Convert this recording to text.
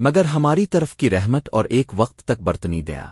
مگر ہماری طرف کی رحمت اور ایک وقت تک برتنی دیا۔